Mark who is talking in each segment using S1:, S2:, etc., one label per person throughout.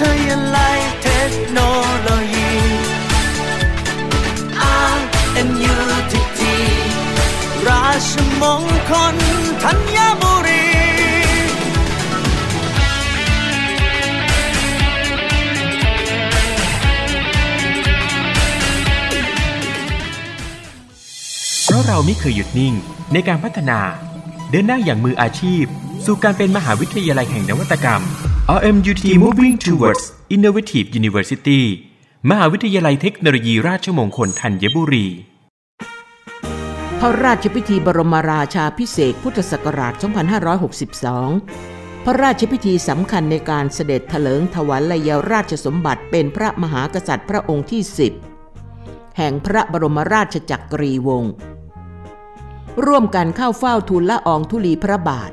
S1: ทยาลัยเทคโนโลยี RMUTT ราชมงคลธัญบุรี
S2: เพราะเราไม่เคยหยุดนิ่งในการพัฒนา เดินหน้าอย่างมืออาชีพ สู่การเป็นมหาวิทยาลัยแห่งนวัตกรรม RMUT Moving Towards Innovative University มหาวิทยาลัยเทคโนโลยีราชมงคลธัญบุรี
S3: พระราชพิธีบรมราชาพิเศษพุทธศักราช 2562 พระราชพิธีสำคัญในการเสด็จถลิงถวัลยราชสมบัติเป็นพระมหากษัตริย์พระองค์ที่ 10 แห่งพระบรมราชจักรีวงศ์ร่วมกันเข้าเฝ้าทูลละอองธุลีพระบาท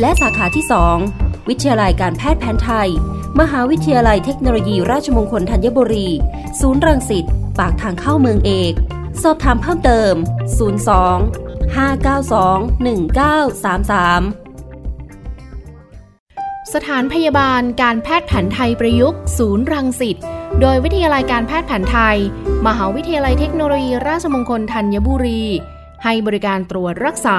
S4: และสาขาที่ 2 วิทยาลัยการแพทย์แผนไทย มหาวิทยาลัยเทคโนโลยีราชมงคลธัญบุรี ศูนย์รังสิต ปากทางเข้าเมืองเอก สอบถามเพิ่มเติม 02 592 1933
S5: สถานพยาบาลการแพทย์แผนไทยประยุกต์ ศูนย์รังสิต โดยวิทยาลัยการแพทย์แผนไทย มหาวิทยาลัยเทคโนโลยีราชมงคลธัญบุรี ให้บริการตรวจรักษา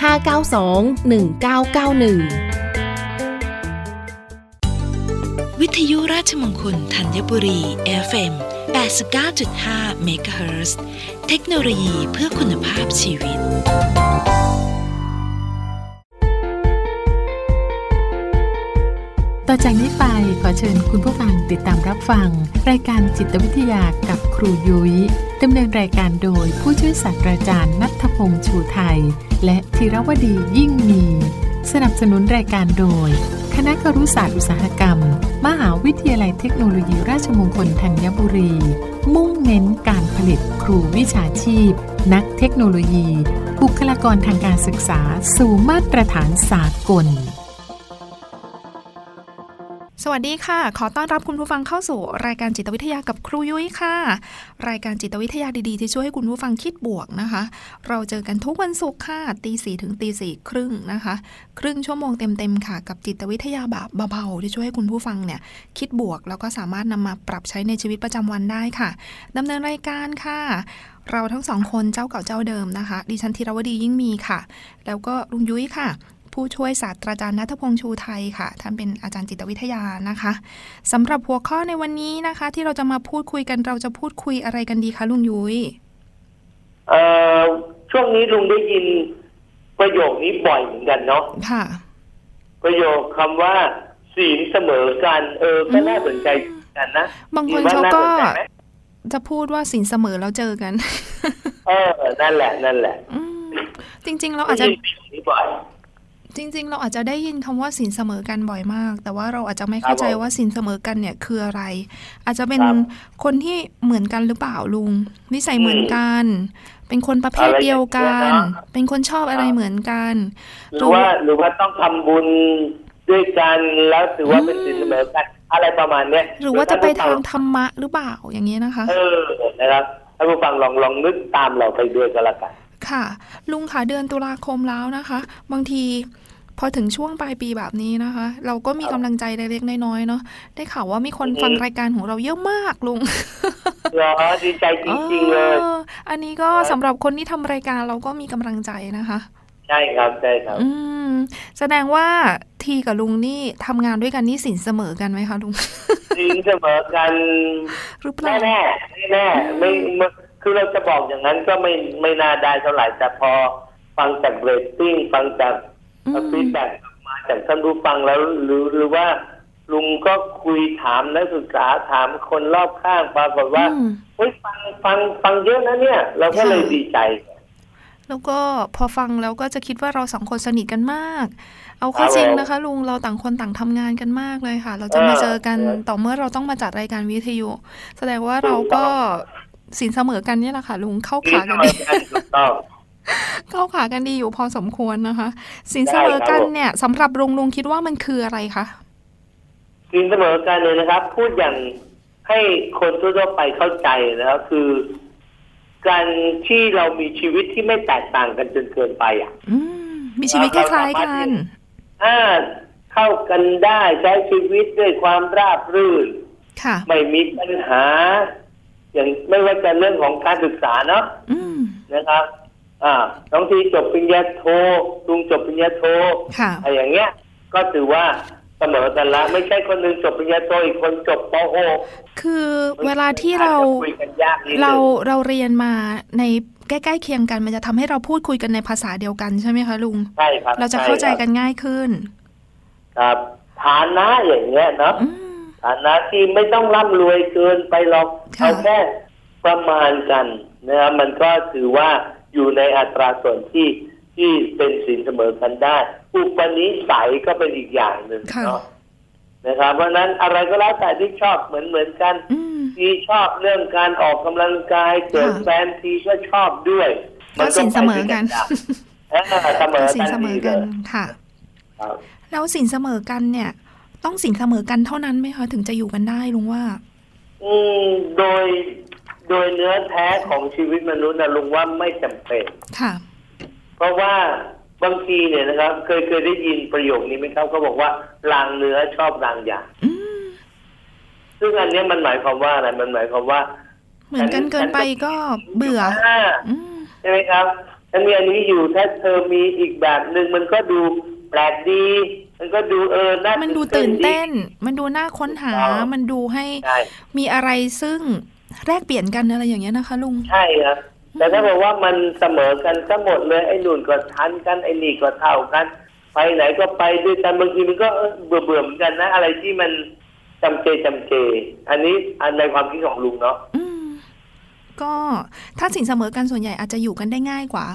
S5: 592 1991
S6: วิทยุราชมงคลธัญบุรี FM 89.5 MHz เทคโนโลยีเพื่อคุณภาพชีวิต
S7: ต่อจากนี้ไปขอเชิญคุณผู้ฟังติดตามรับฟัง รายการจิตวิทยากับครูยุย้ยดำเนินรายการโดยผู้ช่วยศาสตราจารย์นัทพงษ์ชูไทย และธีรวดียิ่งมี สนับสนุนรายการโดย คณะครุศาสตร์อุตสาหกรรม มหาวิทยาลัยเทคโนโลยีราชมงคลธัญบุรี มุ่งเน้นการผลิตครูวิชาชีพ นักเทคโนโลยี บุคลากรทางการศึกษาสู่มาตรฐานสากล
S8: สวัสดีค่ะ ขอต้อนรับคุณผู้ฟังเข้าสู่ รายการจิตวิทยากับครูยุ้ยค่ะ รายการจิตวิทยาดีๆ ที่ช่วยให้คุณผู้ฟังคิดบวกนะคะ เราเจอกันทุกวันศุกร์ค่ะตีสี่ถึงตีสี่ครึ่งนะคะ ครึ่งชั่วโมงเต็มๆค่ะ กับจิตวิทยาแบบเบาๆที่ช่วยให้คุณผู้ฟังเนี่ยคิดบวก แล้วก็สามารถนำมาปรับใช้ในชีวิตประจำวันได้ค่ะดำเนินรายการค่ะเราทั้งสองคนเจ้าเก่าเจ้าเดิมนะคะ ดิฉันธีรวดียิ่งมีค่ะ แล้วก็ลุงยุ้ยค่ะ ผู้ช่วยศาสตราจารย์นัทพงษ์ชูไทยค่ะ ท่านเป็นอาจารย์จิตวิทยานะคะสำหรับหัวข้อในวันนี้นะคะ ที่เราจะมาพูดคุยกันเราจะพูดคุยอะไรกันดีคะลุงยุ้ย
S9: เอ่อช่วงนี้ลุงได้ยินประโยคนี้บ่อยเหมือนกันเนาะ
S8: ค่ะ
S9: ประโยคคำว่าศีลเสมอกันเออก็น่าสนใจเหมือนกันนะ
S8: บางคน
S9: คิดว่
S8: เขาก็
S9: น่สนใจไหม
S8: จะพูดว่าสินเสมอแล้วเจอกัน
S9: เออ นั่นแหละ นั่นแหละ
S8: อืมจริงๆ เราอาจจะ จริง ๆ เราอาจจะได้ยินคำว่าสินเสมอกันบ่อยมาก แต่ว่าเราอาจจะไม่เข้าใจ
S9: ครับผม
S8: ว่าสินเสมอกันเนี่ยคืออะไร อาจจะเป็น
S9: ครับ
S8: คนที่เหมือนกันหรือเปล่าลุงนิสัยเหมือนกัน เป็นคนประเภท
S9: อะไร
S8: เดียวกัน
S9: อย่างเงี้ยเนอะ
S8: เป็นคนชอบอะไร
S9: ครับ
S8: เหมือนกัน
S9: หรือว่าหรือว่าต้องทำบุญด้วยกันแล้วถือว่าเป็นศีลเสมอกันอะไรประมาณเนี้ย
S8: หรือว่าจะไปทาง
S9: ท่นผู้
S8: ธรรมะหรือเปล่าอย่างนี้ยนะคะ
S9: ฟังเออนะครับท่านผู้ฟังลองลองนึกตามเราไปด้วยกันละกัน
S8: ค่ะ ลุงค่ะเดือนตุลาคมแล้วนะคะ บางทีพอถึงช่วงปลายปีแบบนี้นะคะ เราก็มีกำลังใจเล็กๆน้อยๆเนาะได้ข่าวว่ามีคน
S9: อือฮึ
S8: ฟังรายการของเราเยอะมากลุง
S9: เหรอดีใจจริงๆเลย
S8: อออันนี้ก็สำหรับคนที่ทำรายการเราก็มีกำลังใจนะคะ
S9: ใช่ครับใช่ครับ
S8: อืมแสดงว่าทีกับลุงนี่ทำงานด้วยกันนี่ศีลเสมอกันไหมคะลุง
S9: ศีลเสมอกัน
S8: หรือเปล่า
S9: แน่แน่แน่ๆไม่ไม่ คือเราจะบอกอย่างนั้นก็ไม่ไม่น่าได้เท่าไหร่แต่พอฟังจากเรตติ้งฟังจาก
S8: อืม
S9: feedback มาจากท่านผู้ฟังแล้วหรือหรือว่าลุงก็คุยถามนักศึกษาถามคนรอบข้างปรากฏว่า
S8: อืม
S9: เฮ้ยฟังฟังฟังเยอะนะเนี่ย เราก็เลย
S8: ค่ะ
S9: ดีใจ
S8: แล้วก็พอฟังแล้วก็จะคิดว่าเราสองคนสนิทกันมาก เอา
S9: ครั
S8: เข้า
S9: บ
S8: จริง
S9: ผม
S8: นะคะ ลุงเราต่างคนต่างทำงานกันมากเลยค่ะ เราจะมา
S9: เออ
S8: เจอกัน
S9: เออ
S8: ต่อเมื่อเราต้องมาจัดรายการวิทยุ แสดงว่าเราก็ สินเสมอกันเนี่ยแหละค่ะ ลุงเข้า
S9: ศีล
S8: ขา
S9: เส
S8: กัน
S9: ม
S8: ดี
S9: อกันถูกต้อง
S8: เข้าขากันดีอยู่พอสมควรนะคะ สินเสมอ
S9: ได้ครับ
S8: กัน
S9: ผม
S8: เนี่ยสำหรับลุงลุงคิดว่ามันคืออะไรคะ
S9: ศีลเสมอกันเลยนะครับ พูดอย่างให้คนทั่วๆไปเข้าใจนะครับคือ การที่เรามีชีวิตที่ไม่แตกต่างกันจนเกินไปอะ
S8: อืมมีชีวิตคล้ายๆกัน
S9: ถ้าเข้ากันได้ใช้ชีวิตด้วยความราบรื่น
S8: ค่ะ
S9: ไม่มีปัญหา อย่างไม่ว่าจะเรื่องของการศึกษาเนาะ
S8: อืม
S9: นะครับ อ่าน้องทีจบปริญญาโทลุงจบปริญญาโท
S8: ค่ะ
S9: อะไรอย่างเงี้ย ก็ถือว่าเสมอกันละไม่ใช่คนหนึ่งจบปริญญาโทอีกคนจบปโอ
S8: คือเวลาที่เรา
S9: อจจะคุยกันยากนิดนึง
S8: เราเราเรียนมาในใกล้ๆเคียงกัน มันจะทำให้เราพูดคุยกันในภาษาเดียวกันใช่ไหมคะลุง
S9: ใช่ครับ
S8: เราจะเข้าใจกัน
S9: ช่
S8: ง่ายขึ้น
S9: ครับฐานะอย่างเงี้ยเนาะ
S8: อืม
S9: ฐานะที่ไม่ต้องร่ำรวยเกินไปหรอก
S8: ค่ะ
S9: เอาแค่ประมาณกันนะครับมันก็ถือว่าอยู่ในอัตราส่วนที่ที่เป็นสินเสมอกันได้ อุปนิสัยก็เป็นอีกอย่างหนึ่ง
S8: ค่ะ
S9: เนาะนะครับเพราะฉะนั้นอะไรก็แล้วแต่ที่ชอบเหมือนเหมือนกัน
S8: อืม
S9: ทีชอบเรื่องการออกกำลังกายเกิด
S8: ค่ะ
S9: แฟนทีก็ชอบด้วย
S8: ก็สินเสมอกัน
S9: เออเสม
S8: ก็
S9: อ
S8: สิน
S9: กัน
S8: เสมอ
S9: ดี
S8: กัน
S9: เลย
S8: ค่ะ
S9: ครับ
S8: แล้วสินเสมอกันเนี่ย ต้องสินเสมอกันเท่านั้นไหมคะถึงจะอยู่กันได้ลุงว่า
S9: อืมโดยโดยเนื้อแท้ของชีวิตมนุษย์นะลุงว่าไม่จำเป็น
S8: ค่ะ
S9: เพราะว่าบางทีเนี่ยนะครับ เคยเคยได้ยินประโยคนี้ไหมครับเขาบอกว่าลางเนื้อชอบลางยา
S8: อืม
S9: ซึ่งอันเนี้ยมันหมายความว่าอะไรมันหมายความว่า
S8: เหมือนกันเกินไปก็เบื่อ
S9: อ่า
S8: อืม
S9: ใช่ไหมครับฉันมีอันนี้อยู่ถ้าเธอมีอีกแบบหนึ่งมันก็ดูแปลกดี มันก็ดูเออน่า
S8: มันดูตื่นเต้น มันดูน่าค้นหา
S9: ถูกต้อง
S8: มันดูให้
S9: ใช่
S8: มีอะไรซึ่งแลกเปลี่ยนกันอะไรอย่างเงี้ยนะคะ ลุง
S9: ใช่ครับ แต่ถ้าบอกว่ามันเสมอกันทั้งหมดเลยไอ้นู่นก็ทันกันไอ้นี่ก็เท่ากัน ไปไหนก็ไปด้วยกันบางทีมันก็เบื่อเบื่อเหมือนกันนะ อะไรที่มันจำเจจำเจ อันนี้อันในความคิดของลุงเนาะ
S8: อืมก็ถ้าสินเสมอกันส่วนใหญ่อาจจะอยู่กันได้ง่ายกว่า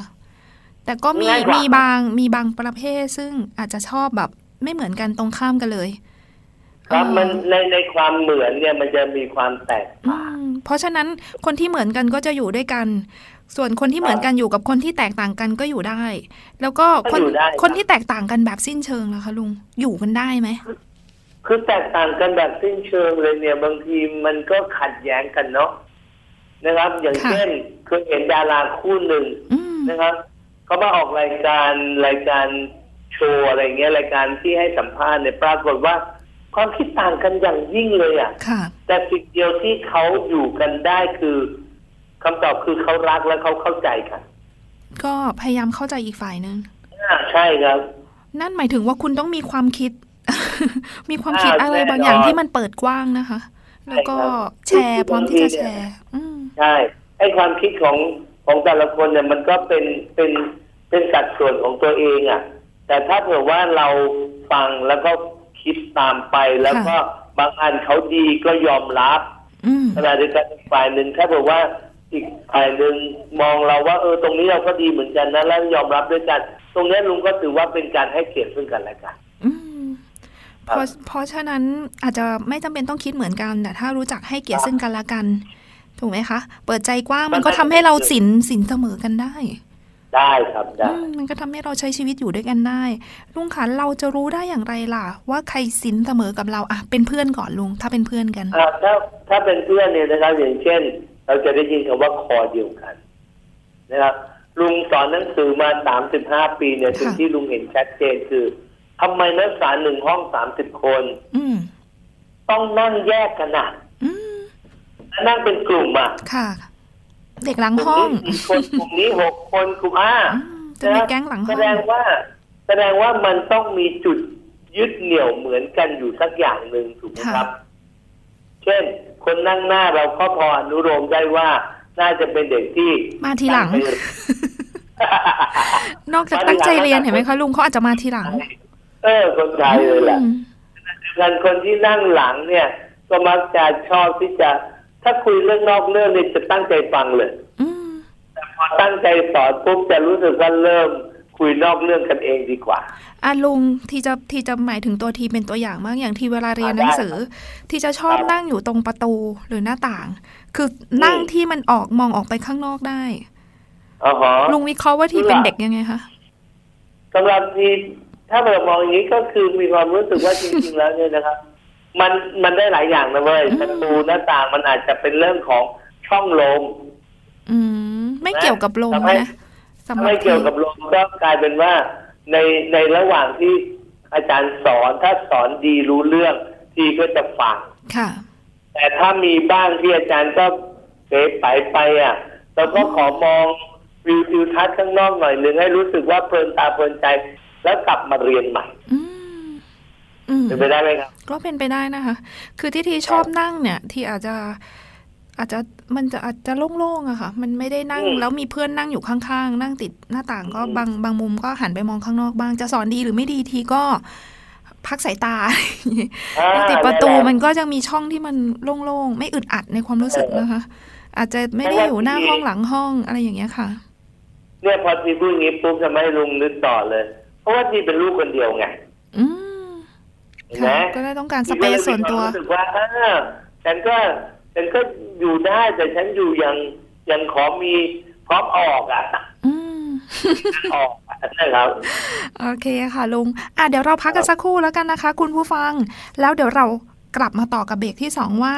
S8: แต่ก็มี
S9: ง่ายกว่า
S8: มีบางมีบางประเภทซึ่งอาจจะชอบแบบ ไม่เหมือนกันตรงข้ามกันเลย
S9: ครับ
S8: เออ
S9: มันในในความเหมือนเนี่ยมันจะมีความแตก
S8: อืมเพราะฉะนั้นคนที่เหมือนกันก็จะอยู่ด้วยกัน ส่วนคนที่เหมือนกันอยู่กับคนที่แตกต่างกันก็อยู่ได้ แล้วก็คน
S9: ก็อยู่ได้ครับ
S8: คนที่แตกต่างกันแบบสิ้นเชิงล่ะคะลุงอยู่กันได้ไหม
S9: คือแตกต่างกันแบบสิ้นเชิงเลยเนี่ย บางทีมันก็ขัดแย้งกันเนาะนะครับ อย่าง
S8: ค่ะ
S9: เช่นเคยเห็นดาราคู่หนึ่ง
S8: อืม
S9: นะครับเขามาออกรายการรายการ โชว์อะไรเงี้ยรายการที่ให้สัมภาษณ์เนี่ยปรากฏว่าความคิดต่างกันอย่างยิ่งเลยอะ่ะ
S8: ค่ะ
S9: แต่สิ่งเดียวที่เขาอยู่กันได้คือคำตอบคือเขารักและเขาเข้าใจกัน
S8: ก็พยายามเข้าใจอีกฝ่ายหนึ่ง
S9: อ่าใช่ครับ
S8: นั่นหมายถึงว่าคุณต้องมีความคิด มีความคิด
S9: อ่า
S8: อะไร
S9: แน่นอน
S8: บางอย่างที่มันเปิดกว้างนะคะ แล้วก็
S9: ใช่ครับ
S8: แชร์พร้อมที่จะแชร์อืม
S9: ใช่ไอ้ความคิดของของแต่ละคนเนี่ยมันก็เป็นเป็นเป็นสัดส่วนของตัวเองอะ่ะ แต่ถ้าเผื่อว่าเราฟังแล้วก็คิดตามไปแล้วก็บางอันเขาดีก็ยอมรับ
S8: อืม
S9: ขณะเดียวกันอีกฝ่ายหนึ่งถ้าเผื่อว่าอีกฝ่ายหนึ่งมองเราว่า เออตรงนี้เราก็ดีเหมือนกันนะแล้วยอมรับด้วยกัน ตรงนี้ลุงก็ถือว่าเป็นการให้เกียรติซึ่งกันและกัน
S8: อืมเพราะเพราะฉะนั้นอาจจะไม่จำเป็นต้องคิดเหมือนกันแต่ถ้ารู้จักให้เกียรติซึ่งกันและกัน ถูกไหมคะ เปิดใจกว้างมันก็ทำให้เราสินสินเสมอกันได้
S9: ได้ครับได้
S8: อืมมันก็ทำให้เราใช้ชีวิตอยู่ด้วยกันได้ลุงคะเราจะรู้ได้อย่างไรล่ะ ว่าใครสินเสมอกับเราอะเป็นเพื่อนก่อนลุงถ้าเป็นเพื่อนกัน
S9: อ่าถ้าถ้าเป็นเพื่อนเนี่ยนะครับ อย่างเช่น เราจะได้ยินคำว่าคอเดียวกันนะครับลุงสอนหนังสือมาสามสิบห้าปีเนี่ยสิ่งที่ลุงเห็นชัดเจนคือทำไมนักศึกษาหนึ่งห้องสามสิบคน
S8: อืม
S9: ต้องนั่งแยกกันอะ
S8: อืม
S9: นั่งเป็นกลุ่มอะ
S8: ค่ะ เด็กหลัง
S9: กลุ่
S8: ห้
S9: ม
S8: อง
S9: นี้สี่คนกลุ่มนี้หกคนกลุ่มอ่า
S8: อืมจะมีแก๊งหลังห้
S9: แส
S8: อง
S9: ดงว่า แสดงว่ามันต้องมีจุดยึดเหนี่ยวเหมือนกันอยู่สักอย่างหนึ่งถูกไหมครับ เช่น คนนั่งหน้าเราก็พออนุโลมได้ว่าน่าจะเป็นเด็กที่
S8: มาทีหลัง นอกจากตั้งใจเรียนเห็นไหมคะลุงเขาอาจจะมาทีหลัง
S9: เออ คนไทยเลยแหละ
S8: อืม
S9: กันคนที่นั่งหลังเนี่ย ก็มักจะชอบที่จะ ถ้าคุยเรื่องนอกเรื่องเนี่ยจะตั้งใจฟังเลย
S8: อืม
S9: แต่พอตั้งใจสอนปุ๊บจะรู้สึกว่าเริ่มคุยนอกเรื่องกันเองดีกว่า
S8: อะลุงที่จะที่จะหมายถึงตัวทีเป็นตัวอย่างมากอย่างที่เวลาเรียนหนังสือ ที่จะชอบ
S9: ครับ
S8: นั่งอยู่ตรงประตูหรือหน้าต่าง คือนั่ง
S9: อืม
S8: ที่มันออกมองออกไปข้างนอกได้
S9: อ๋อฮะ
S8: ลุงวิเคราะห์ว่าที่เป็นเด็กยังไงคะ
S9: สำหรับทีถ้าเรามองอย่างนี้ก็คือมีความรู้สึกว่าจริงๆแล้วเนี่ยนะครับ มันมันได้หลายอย่างนะเว้ย
S8: อืม
S9: ประตูหน้าต่างมันอาจจะเป็นเรื่องของช่องลม
S8: อืมไม่เกี่ยวกับลม
S9: ทำให้
S8: นะสำหรับ
S9: ไม่เกี่ยวกับลมก็กลายเป็นว่า ในในระหว่างที่อาจารย์สอนถ้าสอนดีรู้เรื่องทีก็จะฟัง
S8: ค่ะ
S9: แต่ถ้ามีบ้างที่อาจารย์ก็เป๋ไปไปอะเราก็ขอมองวิวทิวทัศน์ข้างนอกหน่อยหนึ่งให้รู้สึกว่าเพลินตาเพลินใจแล้วกลับมาเรียนใหม่
S8: อืมอืม
S9: เป็นไปได้ไหมครับ
S8: ก็เป็นไปได้นะคะ คือที่ทีชอบนั่งเนี่ย ที่อาจจะอาจจะมันจะอาจจะโล่งๆอะค่ะ มันไม่ได้นั่ง
S9: อืม
S8: แล้วมีเพื่อนนั่งอยู่ข้างๆ นั่งติดหน้าต่างก็
S9: อืม
S8: บางบางมุมก็หันไปมองข้างนอกบ้างจะสอนดีหรือไม่ดีทีก็พักสายตา
S9: อ่า
S8: ติดประตู
S9: แหล
S8: มันก็จะมีช่องที่มันโล่งๆ ไม่อึดอัดในความรู้สึกนะคะ อาจจะไม่ได้อยู่หน้าห้องหลังห้องอะไรอย่างเงี้ยค่ะ
S9: เนี่ยพอทีพูดอย่างนี้ปุ๊บจะไม่ให้ลุงนึกต่อเลย เพราะว่าทีเป็นลูกคนเดียวไง
S8: อืม
S9: เห็ นไหม
S8: ค่ะก็ได้ต้องการสเปซส่วนตัว
S9: ทีก็เลยมีคามรู้สึกว่าอ่าฉันก็ฉันก็อยู่ได้แต่ฉันอยู่ยังยังขอมีพร้อมออกอะ
S8: อืม
S9: ออกอะนะครับ
S8: โอเคค่ะลุง อะเดี๋ยวเราพักกันสักครู่แล้วกันนะคะ คุณผู้ฟัง แล้วเดี๋ยวเรากลับมาต่อกับเบรกที่ 2 ว่า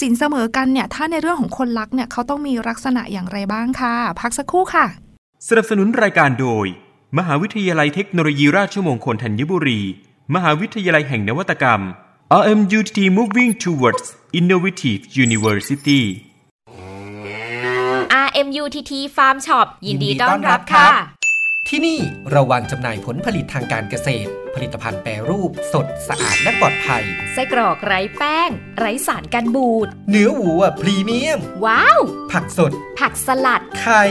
S8: สินเสมอกันเนี่ย ถ้าในเรื่องของคนรักเนี่ยเขาต้องมีลักษณะอย่างไรบ้างค่ะ พักสักครู่ค่ะ
S2: สนับสนุนรายการโดย มหาวิทยาลัยเทคโนโลยีราชมงคลธัญบุรี มหาวิทยาลัยแห่งนวัตกรรม RMUTT Moving Towards Innovative University
S10: RMUTT Farm Shop ยินดีต้อนรับค่ะ
S11: ที่นี่เราวางจำหน่ายผลผลิตทางการเกษตร ผลิตภัณฑ์แปรรูป สดสะอาดและปลอดภัย
S10: ไส้กรอกไร้แป้ง ไร้สารกันบูด
S11: เนื้อวัวพรีเมียม
S10: ว้าว
S11: ผักสด
S10: ผักสลัด
S11: ไข่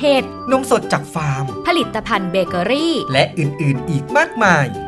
S10: เห็ด
S11: นมสดจากฟาร์ม
S10: ผลิตภัณฑ์เบเกอรี่
S11: และอื่น ๆ อีกมากมาย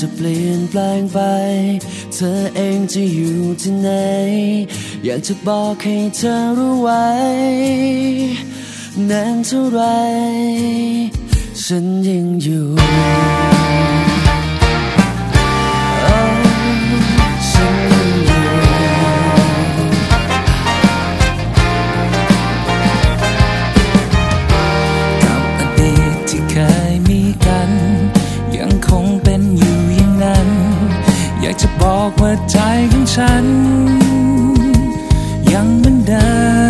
S1: จะเปลี่ยนแปลงไป เธอเองจะอยู่ที่ไหน อยากจะบอกให้เธอรู้ไว้นานเท่าไรฉันยังอยู่ บอกว่าใจของฉัน ยังเหมือนเดิม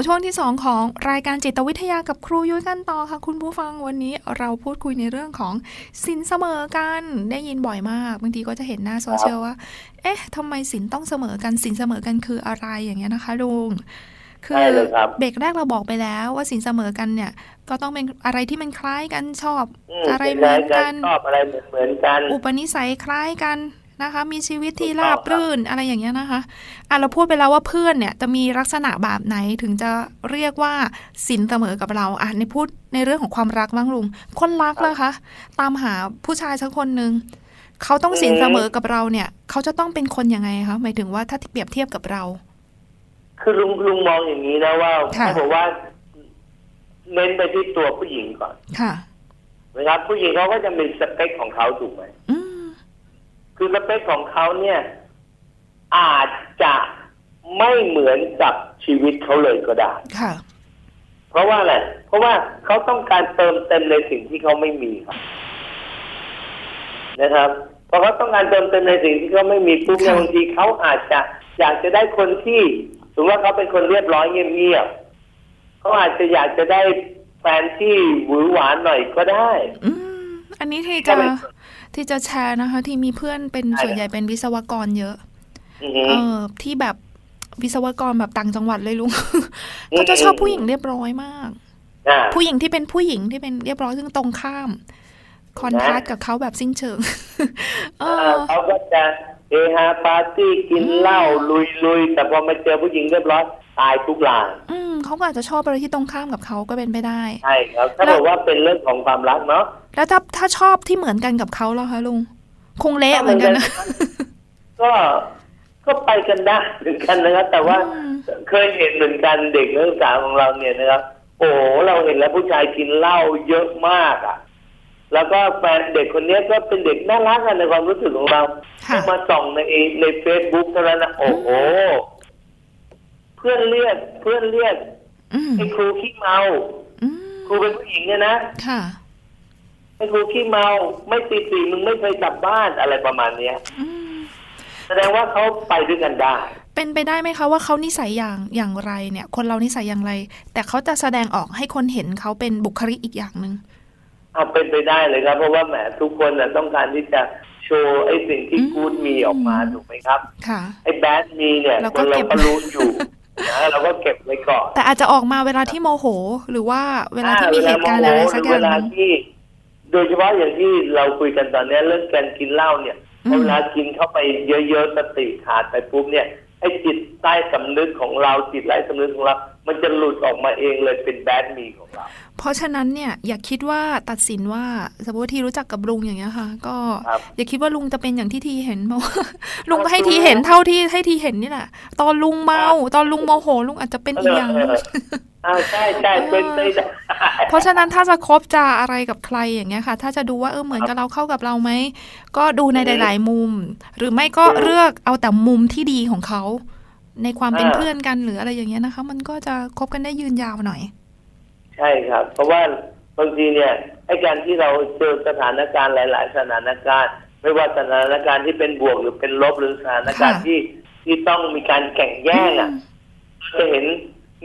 S8: สู่ช่วงที่ 2 ของรายการจิตวิทยากับครูยุ้ยกันต่อค่ะ คุณผู้ฟังวันนี้เราพูดคุยในเรื่องของสินเสมอกันได้ยินบ่อยมากบางทีก็จะเห็นหน้าโซเชียลว่า เอ๊ะทำไมสินต้องเสมอกันสินเสมอกันคืออะไรอย่างเงี้ยนะคะลุงคื
S9: ใช่เลยครับ
S8: เบรกแรกเราบอกไปแล้วว่าสินเสมอกันเนี่ย ก็ต้องเป็นอะไรที่มันคล้ายกันชอบ
S9: ม
S8: อะไร
S9: เป็น
S8: เหมือน
S9: กั
S8: กัน
S9: ชอบอะไรเหมือนเหมือนกัน
S8: อุปนิสัยคล้ายกัน นะคะ มีชีวิตที่
S9: ถูกต้อง
S8: ราบรื่นอะไรอย่างเงี้ยนะคะอะเราพูดไปแล้วว่าเพื่อนเนี่ยจะมีลักษณะแบบไหนถึงจะเรียกว่าสินเสมอกับเราอะในพูดในเรื่องของความรักบ้างลุงคนรักเลยคะ ตามหาผู้ชายสักคนหนึ่งเขาต้องสินเสมอกับเราเนี่ย เขาจะต้องเป็นคนยังไงคะหมายถึงว่าถ้าเปรียบเทียบกับเรา
S9: คือลุงลุงมองอย่างนี้นะว่า
S8: ค่ะ
S9: เขาบอกว่า เน้นไปที่ตัวผู้หญิงก่อน
S8: ค่ะ
S9: นะครับผู้หญิงเขาก็จะมีสเปคของเขาถูกไหม
S8: อืม
S9: คือสเปคของเขาเนี่ย อาจจะไม่เหมือนกับชีวิตเขาเลยก็ได้
S8: ค่ะ
S9: เพราะว่าอะไร เพราะว่าเขาต้องการเติมเต็มในสิ่งที่เขาไม่มีครับ นะครับพอเขาต้องการเติมเต็มในสิ่งที่เขาไม่มีปุ๊บเนี่ย
S8: ค่ะ
S9: บางทีเขาอาจจะอยากจะได้คนที่สมมติว่าเขาเป็นคนเรียบร้อยเงียบๆเขาอาจจะอยากจะได้แฟนที่หวือหวานหน่อยก็ได้
S8: อืม อันนี้ที่
S9: ใช่
S8: จะ
S9: ไหม
S8: ที่จะแชร์นะคะ ที่มีเพื่อนเป็น
S9: ใช่
S8: ส่วนใหญ่เป็นวิศวกรเยอะ
S9: อือฮึ
S8: เออที่แบบวิศวกรแบบต่างจังหวัดเลยลุง
S9: อืม
S8: เขาจะชอบผู้หญิงเรียบร้อยมาก
S9: อ่า
S8: ผู้หญิงที่เป็นผู้หญิงที่เป็นเรียบร้อยซึ่งตรงข้าม คอนทราสต์กับเขาแบบสิ้นเชิงเอ
S9: อ่า
S8: อ
S9: เขาก็จะเฮฮาปาร์ตี้กินเหล้าลุยลุยๆแต่พอมาเจอผู้หญิงเรียบร้อยตายทุกลาย
S8: อืมเขาก็อาจจะชอบอะไรที่ตรงข้ามกับเขาก็เป็นไปได้
S9: ใช่ครับถ้า
S8: แล้ว
S9: บอกว่าเป็นเรื่องของความรักเนาะ
S8: แล้วถ้าถ้าชอบที่เหมือนกันกับเขาแล้วคะลุงคงเละเหมือนกันนะ
S9: ก็ก็ไปกันได้เหมือนกันนะครับ แต่ว่า
S8: อืม
S9: เคยเห็นเหมือนกันเด็กนักศึกษาของเราเนี่ยนะครับ โอ้โหเราเห็นแล้วผู้ชายกินเหล้าเยอะมากอะ แล้วก็แฟนเด็กคนนี้ก็เป็นเด็กน่ารักกันในความรู้สึกของเรา
S8: ค่ะ
S9: มาส่องในในเฟซบุ๊กเท่านั้นนะโอ้โห เพื่อนเรียกเพื่อนเรียก
S8: อืม
S9: ไอ้ครูขี้เมา
S8: อืม
S9: ครูเป็นผู้หญิงเนี่ยนะ
S8: ค่ะ
S9: ไอ้ครูขี้เมาไม่ตีสี่มึงไม่เคยกลับบ้านอะไรประมาณเนี้ย
S8: อืม
S9: แสดงว่าเขาไปด้วยกันได้
S8: เป็นไปได้ไหมคะว่าเขานิสัยอย่างอย่างไรเนี่ย คนเรานิสัยอย่างไร แต่เขาจะแสดงออกให้คนเห็นเขาเป็นบุคลิกอีกอย่างหนึ่ง
S9: เอาเป็นไปได้เลยครับ เพราะว่าแหมทุกคนน่ะต้องการที่จะโชว์ไอ้สิ่งที่
S8: อืม
S9: กูดมีออกมาถูกไหมครับ
S8: ค่ะ
S9: ไอ้แบดมีเนี่ย
S8: เรา
S9: ค
S8: ก็
S9: นเรา
S8: เก็บ
S9: ก็รู้อยู่ นะเราก็เก็บไว้ก่อน
S8: แต่อาจจะออกมาเวลาที่โมโห หรือว่าเวลาที่มีเหตุการณ์
S9: อ่
S8: อะไร
S9: วล
S8: สัก
S9: โม
S8: อ
S9: โห
S8: ย่าง
S9: เว
S8: ห
S9: ลา
S8: นึ่ง
S9: ที่ โดยเฉพาะอย่างที่เราคุยกันตอนเนี้ยเรื่องการกินเหล้าเนี่ย
S8: อืม
S9: เวลากินเข้าไปเยอะๆสติขาดไปปุ๊บเนี่ยไอ้จิตใต้สำนึกของเราจิตไร้สำนึกของเรา มันจะหลุดออกมาเองเลยเป็นแบดมีของเรา
S8: เพราะฉะนั้นเนี่ยอย่าคิดว่าตัดสินว่าสมมติว่าทีรู้จักกับลุงอย่างเงี้ยค่ะ ก็
S9: ครับ
S8: อย่าคิดว่าลุงจะเป็นอย่างที่ทีเห็นเพราะว่าลุงก็ให้ทีเห็นเท่าที่ให้ทีเห็นนี่แหละตอนลุงเมา ตอนลุงโมโหลุงอาจจะเป็นอีกอย่างหนึ่ง
S9: อ่าใช่ใช่เป็นไปได้
S8: เพราะฉะนั้นถ้าจะคบจะอะไรกับใครอย่างเงี้ยค่ะ ถ้าจะดูว่าเออเหมือนกับเราเข้ากับเราไหมก็ดูในหลาย ๆ มุม หรือไม่ก็เลือกเอาแต่มุมที่ดีของเขาในความเป็น
S9: อ่า
S8: เพื่อนกันหรืออะไรอย่างเงี้ยนะคะ มันก็จะคบกันได้ยืนยาวหน่อย
S9: ใช่ครับ เพราะว่าบางทีเนี่ยไอ้การที่เราเจอสถานการณ์หลาย ๆ สถานการณ์ ไม่ว่าสถานการณ์ที่เป็นบวกหรือเป็นลบหรือสถานการณ์
S8: ค่ะ
S9: ที่ที่ต้องมีการแข่งแย่งอะจะเห็น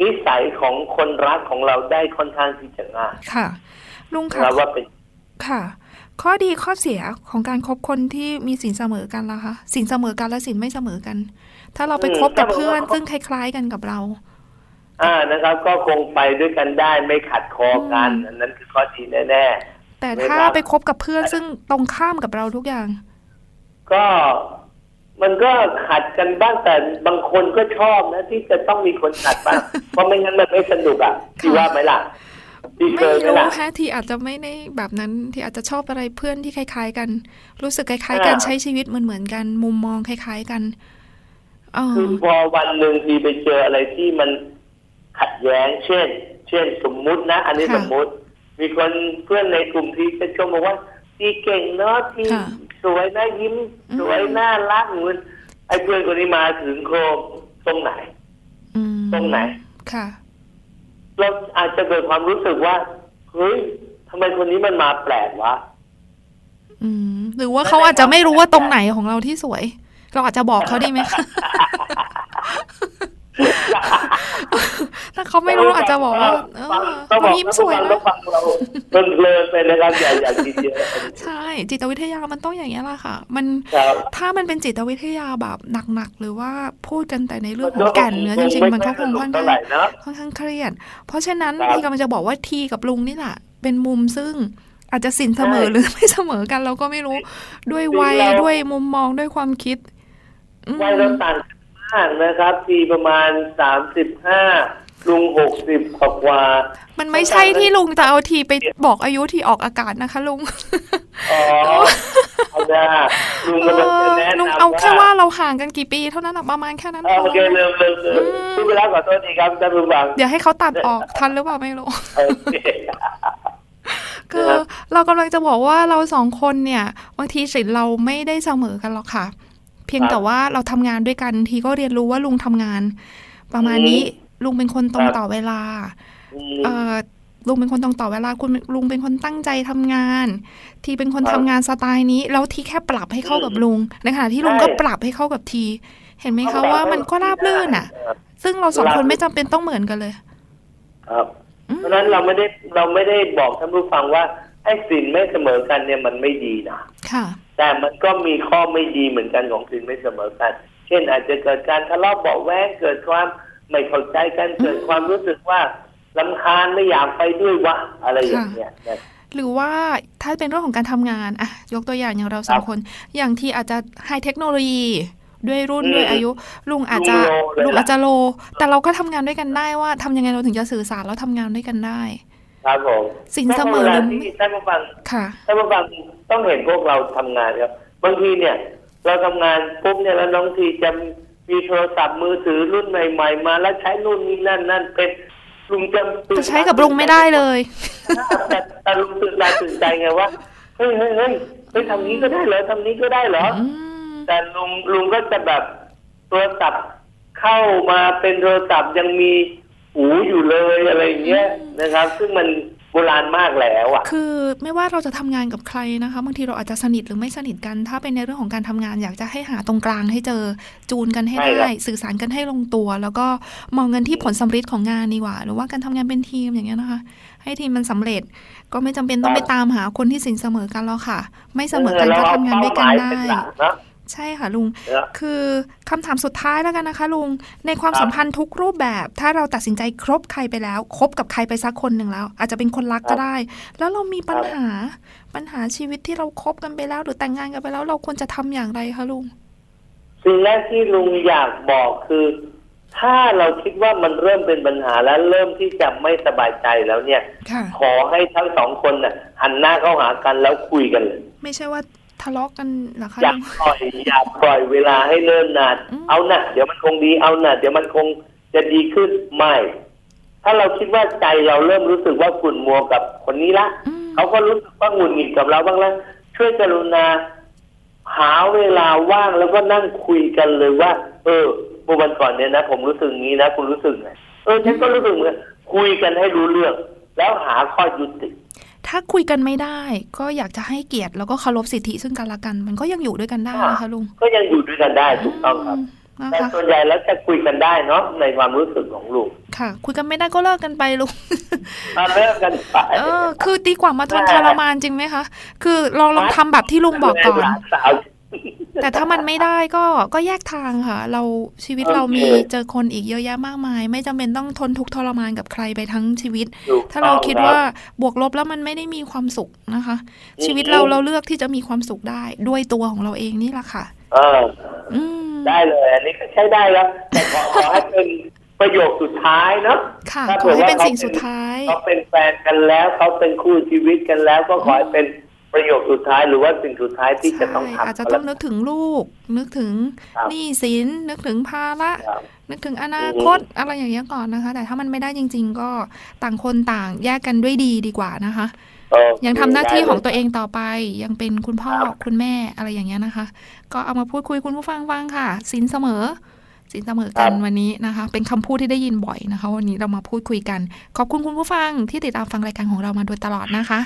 S9: นิสัยของคนรักของเราได้ค่อนข้างที่จะง่าย
S8: ค่ะ ลุงค่ะ
S9: เราว่าเป็น
S8: ค่ะ ข้อดีข้อเสียของการคบคนที่มีสินเสมอกันล่ะคะสินเสมอกันและสินไม่เสมอกัน ถ้าเราไปคบกับเพื่อนซึ่งคล้าย ๆ กันกับเรา
S9: อ่านะครับ ก็คงไปด้วยกันได้ไม่ขัดคอกันอันนั้นคือข้อดีแน่
S8: แต่
S9: ไม่
S8: ถ้า
S9: ครับ
S8: ไปคบกับเพื่อนซึ่งตรงข้ามกับเราทุกอย่าง
S9: ๆก็มันก็ขัดกันบ้างแต่บางคนก็ชอบนะ ที่จะต้องมีคนขัดบ้างเพราะไม่งั้นมันไม่สนุกอะที่ว่าไหมล่ะที่เค
S8: ไม่
S9: ยไหม
S8: รู้
S9: ล่ะ
S8: แฮะทีอาจจะไม่ได้แบบนั้นที่อาจจะชอบอะไรเพื่อนที่คล้าย ๆ กัน รู้สึกคล้ายๆกัน
S9: อ่า
S8: ใช้ชีวิตเหมือนเหมือนๆกัน มุมมองคล้าย ๆกันเออ
S9: คือพอวันหนึ่งทีไปเจออะไรที่มัน ขัดแย้ง เช่น เช่น สมมุตินะ อันนี้
S8: ค่ะ
S9: สมมุติ มีคนเพื่อนในกลุ่มที่จะชมบอกว่าทีเก่งเนาะที
S8: ค่ะ
S9: สวยนะยิ้ม
S8: อืม
S9: สวยน่ารักเหมือนไอ้เพื่อนคนนี้มาถึงโครงตรงไหน
S8: อืม
S9: ตรงไหน
S8: ค่ะ
S9: เราอาจจะเกิดความรู้สึกว่าเฮ้ยทำไมคนนี้มันมาแปลกวะ
S8: อืมหรือว่าเขาอาจจะไม่รู้ว่าตรงไหนของเราที่สวย เราอาจจะบอกเขาดีไหมคะ ถ้า เขาไม่รู้เราอาจจะบอกว่าเออ
S9: ต้องบ
S8: เรา
S9: อก
S8: ยิ้มสวย
S9: ต้อ
S8: นะ
S9: งฟังเราเพลินๆไปนะครับอย่าอย่าคิดเยอะ
S8: ใช่จิตวิทยามันต้องอย่างนี้ยแหละค่ะ มัน
S9: ครับ
S8: ถ้ามันเป็นจิตวิทยาแบบหนักๆหรือว่าพูดกันแต่ในเรื่องของแก่นเนื้อจริงๆมันก็คงค่อน
S9: เท่า
S8: ข้าง
S9: ไหร่นะ
S8: ค่อนข้างเครียด เพราะฉะนั้น
S9: ครับ
S8: พี่กำลังจะบอกว่าทีกับลุงนี่แหละเป็นมุมซึ่งอาจจะสินเสมอ
S9: ใช่
S8: หรือไม่เสมอกันเราก็ไม่รู้ด้วยวัย
S9: จริงๆแล้ว
S8: ด้วยมุมมองด้วยความคิดอืม
S9: วัยเราต่างกันมากนะครับ ทีประมาณสามสิบห้า ลุงหกสิบกว่า
S8: มันไม่ใช่ที่ลุงจะเอาทีไปบอกอายุที่ออกอากาศนะคะ ลุง
S9: อ๋อเอานะลุงกำลังจะแนะ
S8: ลุง
S9: นำ
S8: เอาแค่ว่าเราห่างกันกี่ปีเท่านั้นอะประมาณแค่นั้น
S9: เออโอเคเริ่มเริ่มเริ่มพูดไปแล้วขอโทษทีครับท่านผู้ฟัง
S8: เดี๋ยวให้เขาตัดออกทันหรือเปล่าไม่รู้
S9: โอเค
S8: คือเรากำลังจะบอกว่าเราสองคนเนี่ย บางทีสิทธิ์เราไม่ได้เสมอกันหรอกค่ะ เพียงแต่ว่าเราทำงานด้วยกันทีก็เรียนรู้ว่าลุงทำงาน ประมาณนี้ ลุงเป็นคนตรงต่อเวลาเอ่อลุงเป็นคนตรงต่อเวลาคุณลุงเป็นคนตั้งใจทำงาน ทีเป็นคนทำงานสไตล์นี้ แล้วทีแค่ปรับให้เข้ากับลุงในขณะที่ลุงก็ปรับให้เข้ากับที เห็นไหมคะว่ามันก็ราบรื่นอะ ซึ่งเราสองคนไม่จำเป็นต้องเหมือนกันเลย
S9: ครับเพราะฉะนั้นเราไม่ได้เราไม่ได้บอกท่านผู้ฟังว่าให้สินไม่เสมอกันเนี่ยมันไม่ดีนะ
S8: ค่ะ
S9: แต่มันก็มีข้อไม่ดีเหมือนกันของสินไม่เสมอกัน เช่นอาจจะเกิดการทะเลาะเบาะแว้งเกิดความ ไม่เข้าใจกันเกิดความรู้สึกว่าลำคาญไม่อยากไปด้วยวะอะไรอย่างเงี้ยนะ
S8: หรือว่าถ้าเป็นเรื่องของการทำงานอะยกตัวอย่างอย่างเราสองคน อย่างที่อาจจะไฮเทคโนโลยีด้วยรุ่น
S9: อืม
S8: ด้วยอายุ ลุงอาจจะ
S9: ลุงโลเลย
S8: ลุง
S9: ล่ะ
S8: อาจจะโล แต่เราก็ทำงานด้วยกันได้ว่าทำยังไงเราถึงจะสื่อสารแล้วทำงานด้วยกันได้
S9: ครับผม
S8: สินเสมอ
S9: ว
S8: หรื
S9: ลา
S8: อ
S9: ที่ท่านผู้ฟัง
S8: ค่ะ
S9: ท่านผู้ฟังต้องเห็นพวกเราทำงานครับบางทีเนี่ย เราทำงานปุ๊บเนี่ยแล้วน้องทีจะ มีโทรศัพท์มือถือรุ่นใหม่ๆมาแล้วใช้นู่นนี่นั่นนั่นเป็นลุงจะ
S8: จะใช้กับลุงไม่ได้เลย
S9: แต่แต่ลุงตื่นตาตื่นใจไงว่าเฮ้ยเฮ้ยเฮ้ยเฮ้ยทำนี้ก็ได้เหรอทำนี้ก็ได้เหรออแต่ลุงลุงก็จะแบบโทรศัพท์เข้ามาเป็นโทรศัพท์ยังมีหูอยู่เลยอะไรอย่างเงี้ยนะครับ ซึ่งมัน โบราณมากแล้วอะ
S8: คือไม่ว่าเราจะทำงานกับใครนะคะบางทีเราอาจจะสนิทหรือไม่สนิทกัน ถ้าเป็นในเรื่องของการทำงานอยากจะให้หาตรงกลางให้เจอจูนกันให้
S9: ใช่
S8: ได้
S9: ครับ
S8: สื่อสารกันให้ลงตัว แล้วก็มองเงินที่ผลสำเร็จของงานดีกว่า หรือว่าการทำงานเป็นทีมอย่างเงี้ยนะคะ ให้ทีมมันสำเร็จก็ไม่จำเป็นต้องไปตามหาคนที่สินเสมอกันแล้วค่ะ ไม่เสมอกันก็ทำงานด้วยกันได้
S9: เออเราเอาเป้าหมายเป็นหลักเนอะ
S8: ใช่ค่ะลุง
S9: เนอะ
S8: คือคำถามสุดท้ายแล้วกันนะคะ ลุง ในความสัมพันธ์ทุกรูปแบบ ถ้าเราตัดสินใจครบใครไปแล้วคบกับใครไปสักคนหนึ่งแล้ว อาจจะเป็นคนรักก็ได้ แล้วเรามีปัญหาปัญหาชีวิตที่เราคบกันไปแล้ว หรือแต่งงานกันไปแล้ว เราควรจะทำอย่างไรคะลุง
S9: สิ่งแรกที่ลุงอยากบอกคือ ถ้าเราคิดว่ามันเริ่มเป็นปัญหาแล้วเริ่มที่จะไม่สบายใจแล้วเนี่ย
S8: ค่ะ
S9: ขอให้ทั้งสองคนน่ะหันหน้าเข้าหากันแล้วคุยกันเลย
S8: ไม่ใช่ว่า ทะเลาะกันเหรอคะ
S9: อย่า
S8: ลุง
S9: ปล่อยอย่าปล่อยเวลาให้เนิ่นนาน เอาน่ะเดี๋ยวมันคงดีเอาน่ะเดี๋ยวมันคงจะดีขึ้นไม่ ถ้าเราคิดว่าใจเราเริ่มรู้สึกว่าขุ่นมัวกับคนนี้ละเขาก็รู้สึกว่าหงุดหงิดกับเราบ้างแล้วช่วยกรุณาหาเวลาว่างแล้วก็นั่งคุยกันเลยว่า เออเมื่อวันก่อนเนี่ยนะ ผมรู้สึกอย่างนี้นะคุณรู้สึกไงเออฉันก็รู้สึกเหมือนกันคุยกันให้รู้เรื่อง แล้วหาข้อยุติ
S8: ถ้าคุยกันไม่ได้ ก็อยากจะให้เกียรติแล้วก็เคารพสิทธิซึ่งกันและกัน มันก็ยังอยู่ด้วยกันได้นะคะลุง
S9: ก็ยังอยู่ด้วยกันได้ถูกต้องครับ
S8: นะ
S9: แต่
S8: คะ
S9: ส่วนใหญ่แล้วจะคุยกันได้เนาะในความรู้สึกของลูก
S8: ค่ะ คุยกันไม่ได้ก็เลิกกันไปลุง
S9: มาเลิกกันไป
S8: เออ คือดีกว่ามาทนทรมานจริงไหมคะ คือลองลองทำแบบที่ลุงบอกก่อน
S9: หลานสาว
S8: แต่ถ้ามันไม่ได้ก็ก็แยกทางค่ะ เราชีวิต
S9: โอเค
S8: เรามีเจอคนอีกเยอะแยะมากมาย ไม่จำเป็นต้องทนทุกข์ทรมานกับใครไปทั้งชีวิต
S9: ถูก
S8: ถ้าเรา
S9: ต้อง
S8: คิด
S9: ครับ
S8: ว่าบวกลบแล้วมันไม่ได้มีความสุขนะคะ
S9: อืม
S8: ชีวิตเราเราเลือกที่จะมีความสุขได้ด้วยตัวของเราเองนี่แหละค่ะ
S9: เออ
S8: อืม
S9: ได้เลย อันนี้ก็ใช้ได้แล้วแต่ขอขอให้เป็นประโยคสุดท้ายเนาะ
S8: ค่ะ
S9: ถ้า
S8: ขอให้
S9: ผื่
S8: เป็น
S9: ว่า
S8: สิ่งสุดท้าย
S9: เขาเป็นแฟนกันแล้วเขาเป็นคู่ชีวิตกันแล้วก็ขอให้เป็น ประโยคสุดท้ายหรือว่าสิ่งสุดท้ายที่จะต้องทำ
S8: อาจจะต้องนึกถึงลูก นึกถึง
S9: ครับ
S8: หนี้สินนึกถึงภาระ
S9: ครับ
S8: นึกถึงอนาคตอะไรอย่างเงี้ยก่อนนะคะ แต่ถ้ามันไม่ได้จริง ๆ ก็ต่างคนต่างแยกกันด้วยดีดีกว่านะคะ
S9: โอเค
S8: ยังทำหน้าที่ของ
S9: ได้เลย
S8: ตัวเองต่อไป ยังเป็นคุณพ่อ
S9: ครับ
S8: คุณแม่อะไรอย่างเงี้ยนะคะ ก็เอามาพูดคุยคุณผู้ฟังฟังค่ะสินเสมอ สินเสมอกันวันนี้นะคะ เป็นคำพูดที่ได้ยินบ่อยนะคะ วันนี้เรามาพูดคุยกัน ขอบคุณคุณผู้ฟังที่ติดตามฟังรายการของเรามาโดยตลอดนะคะ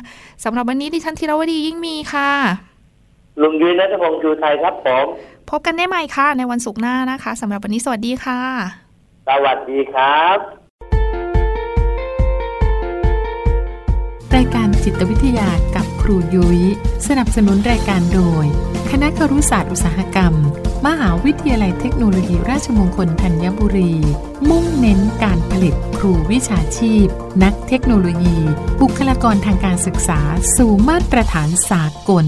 S8: สำหรับวันนี้ดิฉันธีรวดียิ่งมีค่ะ
S9: ลุงยุ้ยนัทพงศ์ชูไทยครับผม
S8: พบกันได้ใหม่ค่ะ ในวันศุกร์หน้านะคะสำหรับวันนี้สวัสดีค่ะ
S9: สวัสดีครับ
S7: รายการจิตวิทยากับครูยุย้ยสนับสนุนรายการโดย คณะครุศาสตร์อุตสาหกรรม มหาวิทยาลัยเทคโนโลยีราชมงคลธัญบุรี มุ่งเน้นการผลิตครูวิชาชีพ นักเทคโนโลยี บุคลากรทางการศึกษาสู่มาตรฐานสากล